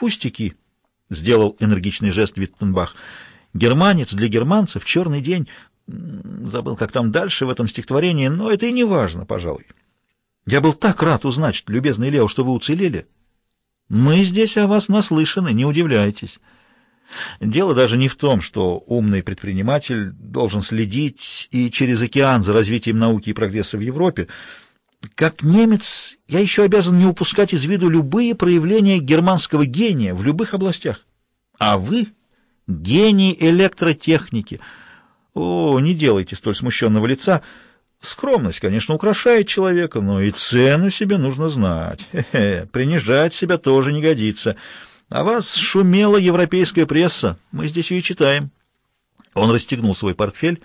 Пустяки, — сделал энергичный жест Виттенбах. Германец для германцев, черный день. Забыл, как там дальше в этом стихотворении, но это и не важно, пожалуй. Я был так рад узнать, любезный Лео, что вы уцелели. Мы здесь о вас наслышаны, не удивляйтесь. Дело даже не в том, что умный предприниматель должен следить и через океан за развитием науки и прогресса в Европе. Как немец я еще обязан не упускать из виду любые проявления германского гения в любых областях. А вы — гений электротехники. О, не делайте столь смущенного лица. Скромность, конечно, украшает человека, но и цену себе нужно знать. Хе -хе, принижать себя тоже не годится». А вас шумела европейская пресса. Мы здесь ее читаем. Он расстегнул свой портфель,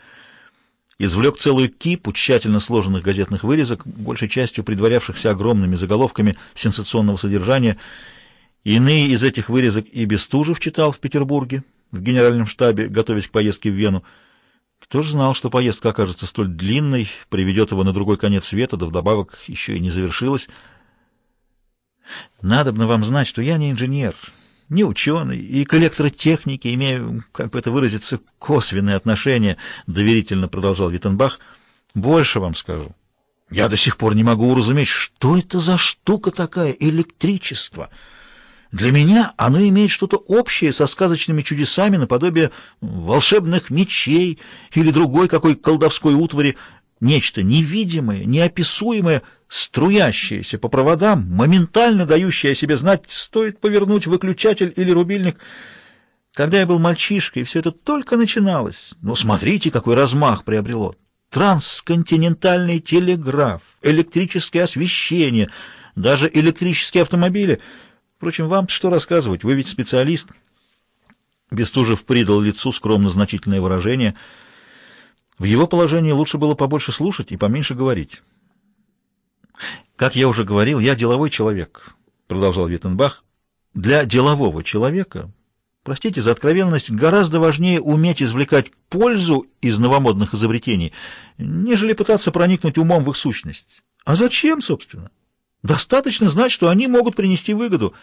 извлек целую кипу тщательно сложенных газетных вырезок, большей частью предварявшихся огромными заголовками сенсационного содержания. Иные из этих вырезок и Бестужев читал в Петербурге, в генеральном штабе, готовясь к поездке в Вену. Кто же знал, что поездка окажется столь длинной, приведет его на другой конец света, да вдобавок еще и не завершилась. Надобно вам знать, что я не инженер, не ученый, и к электротехнике имею, как бы это выразиться, косвенное отношение, — доверительно продолжал Виттенбах. Больше вам скажу. Я до сих пор не могу уразуметь, что это за штука такая, электричество. Для меня оно имеет что-то общее со сказочными чудесами наподобие волшебных мечей или другой какой колдовской утвари, нечто невидимое, неописуемое, струящееся по проводам, моментально дающее о себе знать, стоит повернуть выключатель или рубильник. Когда я был мальчишкой, все это только начиналось. Но смотрите, какой размах приобрело. Трансконтинентальный телеграф, электрическое освещение, даже электрические автомобили. Впрочем, вам что рассказывать, вы ведь специалист. Бестужев придал лицу скромно-значительное выражение — в его положении лучше было побольше слушать и поменьше говорить. «Как я уже говорил, я деловой человек», — продолжал Виттенбах. «Для делового человека, простите за откровенность, гораздо важнее уметь извлекать пользу из новомодных изобретений, нежели пытаться проникнуть умом в их сущность. А зачем, собственно? Достаточно знать, что они могут принести выгоду».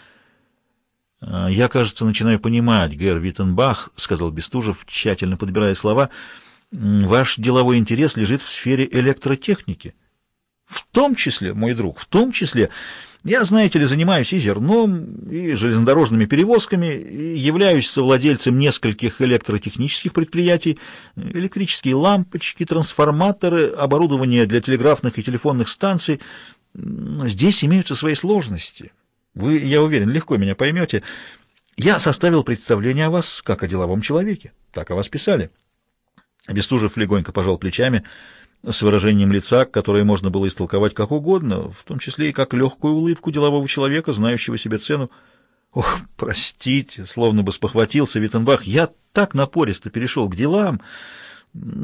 «А «Я, кажется, начинаю понимать, Гэр Виттенбах», — сказал Бестужев, тщательно подбирая слова, — Ваш деловой интерес лежит в сфере электротехники. В том числе, мой друг, в том числе, я, знаете ли, занимаюсь и зерном, и железнодорожными перевозками, и являюсь совладельцем нескольких электротехнических предприятий, электрические лампочки, трансформаторы, оборудование для телеграфных и телефонных станций. Здесь имеются свои сложности. Вы, я уверен, легко меня поймете. Я составил представление о вас как о деловом человеке. Так о вас писали. Бестужев легонько пожал плечами с выражением лица, которое можно было истолковать как угодно, в том числе и как легкую улыбку делового человека, знающего себе цену. «Ох, простите!» — словно бы спохватился Виттенбах. «Я так напористо перешел к делам,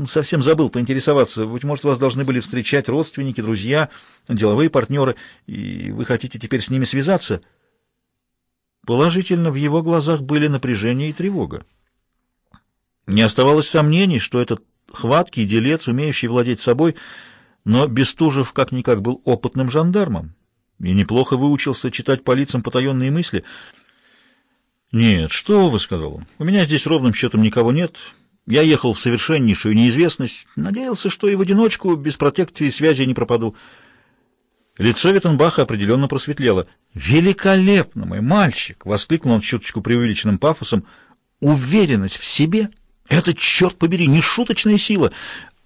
совсем забыл поинтересоваться. Быть может, вас должны были встречать родственники, друзья, деловые партнеры, и вы хотите теперь с ними связаться?» Положительно, в его глазах были напряжение и тревога. Не оставалось сомнений, что этот хваткий делец, умеющий владеть собой, но Бестужев как-никак был опытным жандармом и неплохо выучился читать по лицам потаенные мысли. «Нет, что вы», — сказал он, — «у меня здесь ровным счетом никого нет. Я ехал в совершеннейшую неизвестность, надеялся, что и в одиночку, без протекции связи не пропаду». Лицо Виттенбаха определенно просветлело. «Великолепно, мой мальчик!» — воскликнул он чуточку преувеличенным пафосом. «Уверенность в себе!» Это, черт побери, не шуточная сила.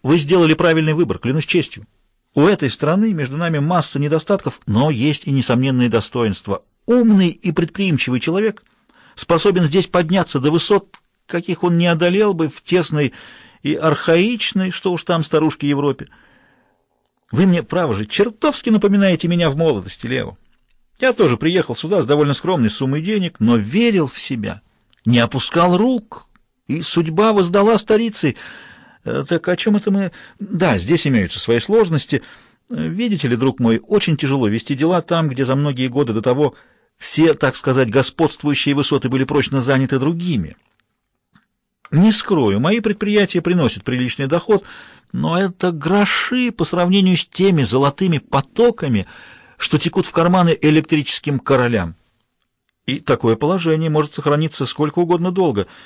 Вы сделали правильный выбор, клянусь честью. У этой страны между нами масса недостатков, но есть и несомненные достоинства. Умный и предприимчивый человек способен здесь подняться до высот, каких он не одолел бы в тесной и архаичной, что уж там старушке Европе. Вы мне, право же, чертовски напоминаете меня в молодости, Лео. Я тоже приехал сюда с довольно скромной суммой денег, но верил в себя, не опускал рук, и судьба воздала старице. Э, так о чем это мы... Да, здесь имеются свои сложности. Видите ли, друг мой, очень тяжело вести дела там, где за многие годы до того все, так сказать, господствующие высоты были прочно заняты другими. Не скрою, мои предприятия приносят приличный доход, но это гроши по сравнению с теми золотыми потоками, что текут в карманы электрическим королям. И такое положение может сохраниться сколько угодно долго.